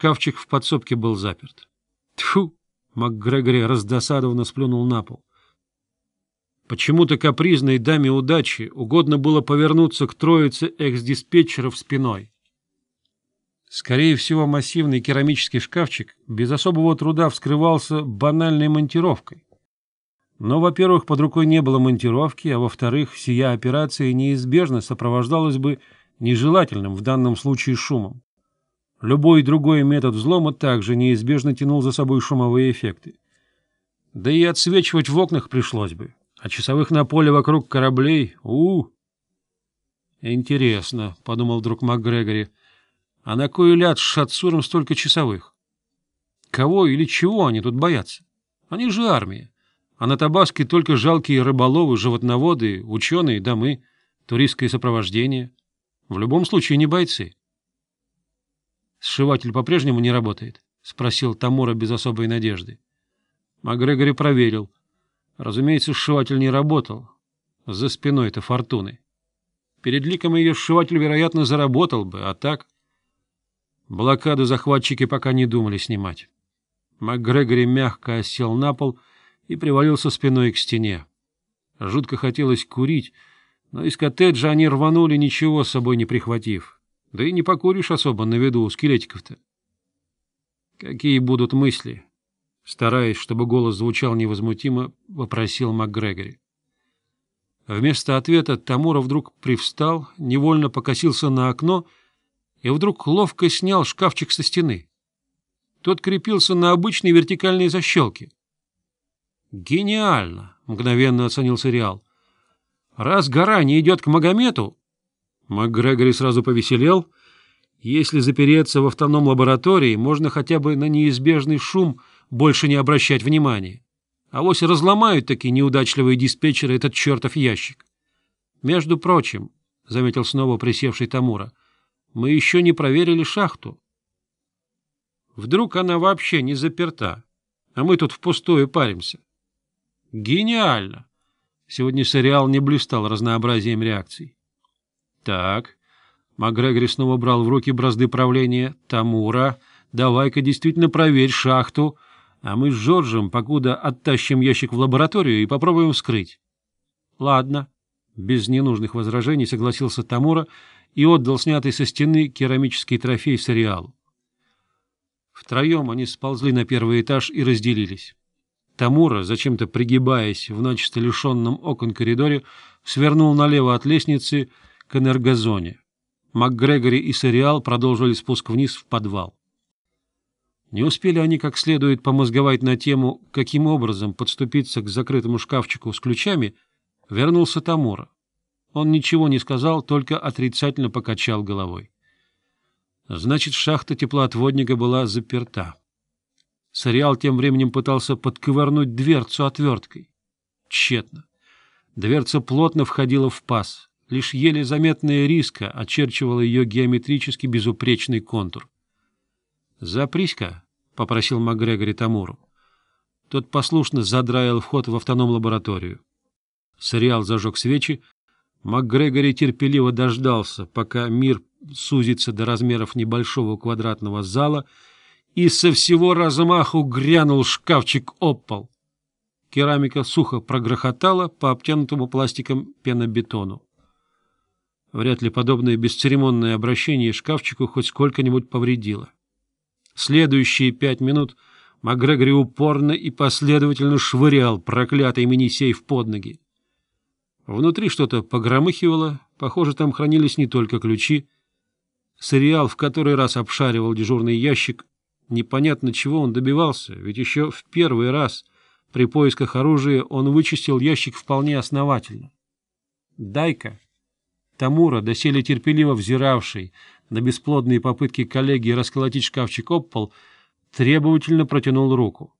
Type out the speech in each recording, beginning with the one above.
Шкафчик в подсобке был заперт. Тьфу! МакГрегори раздосадованно сплюнул на пол. Почему-то капризной даме удачи угодно было повернуться к троице экс-диспетчеров спиной. Скорее всего, массивный керамический шкафчик без особого труда вскрывался банальной монтировкой. Но, во-первых, под рукой не было монтировки, а во-вторых, сия операция неизбежно сопровождалась бы нежелательным в данном случае шумом. Любой другой метод взлома также неизбежно тянул за собой шумовые эффекты. Да и отсвечивать в окнах пришлось бы, а часовых на поле вокруг кораблей — у, «Интересно», — подумал вдруг МакГрегори, — «а на кой ляд с Шатсуром столько часовых? Кого или чего они тут боятся? Они же армия, а на Табаске только жалкие рыболовы, животноводы, ученые, дамы, туристское сопровождение. В любом случае не бойцы» сшиватель по-прежнему не работает? — спросил Тамура без особой надежды. Макгрегори проверил. Разумеется, сшиватель не работал. За спиной-то фортуны. Перед ликом ее сшиватель, вероятно, заработал бы, а так... Блокаду захватчики пока не думали снимать. Макгрегори мягко осел на пол и привалился спиной к стене. Жутко хотелось курить, но из коттеджа они рванули, ничего с собой не прихватив. Да и не покуришь особо на виду у скелетиков-то. Какие будут мысли? Стараясь, чтобы голос звучал невозмутимо, вопросил МакГрегори. Вместо ответа Тамура вдруг привстал, невольно покосился на окно и вдруг ловко снял шкафчик со стены. Тот крепился на обычной вертикальной защелке. «Гениально!» — мгновенно оценил сериал. «Раз гора не идет к Магомету, Макгрегори сразу повеселел. Если запереться в автономном лаборатории, можно хотя бы на неизбежный шум больше не обращать внимания. А вось разломают такие неудачливые диспетчеры этот чертов ящик. Между прочим, — заметил снова присевший Тамура, — мы еще не проверили шахту. Вдруг она вообще не заперта, а мы тут впустую паримся. Гениально! Сегодня сериал не блистал разнообразием реакций. Так. Макгрегори снова брал в руки бразды правления. Тамура, давай-ка действительно проверь шахту, а мы с Джорджем покуда оттащим ящик в лабораторию и попробуем вскрыть. Ладно. Без ненужных возражений согласился Тамура и отдал снятый со стены керамический трофей с ареалу. Втроем они сползли на первый этаж и разделились. Тамура, зачем-то пригибаясь в начисто лишенном окон коридоре, свернул налево от лестницы к энергозоне. МакГрегори и Сериал продолжили спуск вниз в подвал. Не успели они как следует помозговать на тему, каким образом подступиться к закрытому шкафчику с ключами, вернулся Тамура. Он ничего не сказал, только отрицательно покачал головой. Значит, шахта теплоотводника была заперта. Сориал тем временем пытался подковырнуть дверцу отверткой. Тщетно. Дверца плотно входила в паз лишь еле заметная риска очерчивала ее геометрически безупречный контур. «Запрись-ка», — попросил МакГрегори Тамуру. Тот послушно задраил вход в автоном-лабораторию. Сериал зажег свечи. МакГрегори терпеливо дождался, пока мир сузится до размеров небольшого квадратного зала, и со всего размаху грянул шкафчик об пол. Керамика сухо прогрохотала по обтянутому пластиком пенобетону. Вряд ли подобное бесцеремонное обращение шкафчику хоть сколько-нибудь повредило. Следующие пять минут МакГрегори упорно и последовательно швырял проклятый мини-сейф под ноги. Внутри что-то погромыхивало, похоже, там хранились не только ключи. Сериал в который раз обшаривал дежурный ящик. Непонятно, чего он добивался, ведь еще в первый раз при поисках оружия он вычистил ящик вполне основательно. «Дай-ка!» Тамура, доселе терпеливо взиравший на бесплодные попытки коллеги расколотить шкафчик об пол, требовательно протянул руку.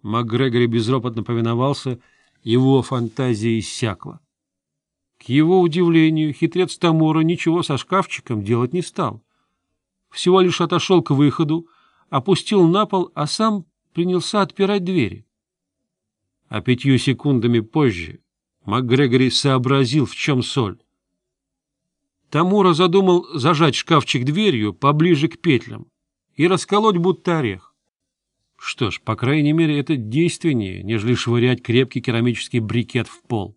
МакГрегори безропотно повиновался, его фантазия иссякла. К его удивлению, хитрец Тамура ничего со шкафчиком делать не стал. Всего лишь отошел к выходу, опустил на пол, а сам принялся отпирать двери. А пятью секундами позже МакГрегори сообразил, в чем соль. Тамура задумал зажать шкафчик дверью поближе к петлям и расколоть будто орех. Что ж, по крайней мере, это действеннее, нежели швырять крепкий керамический брикет в пол.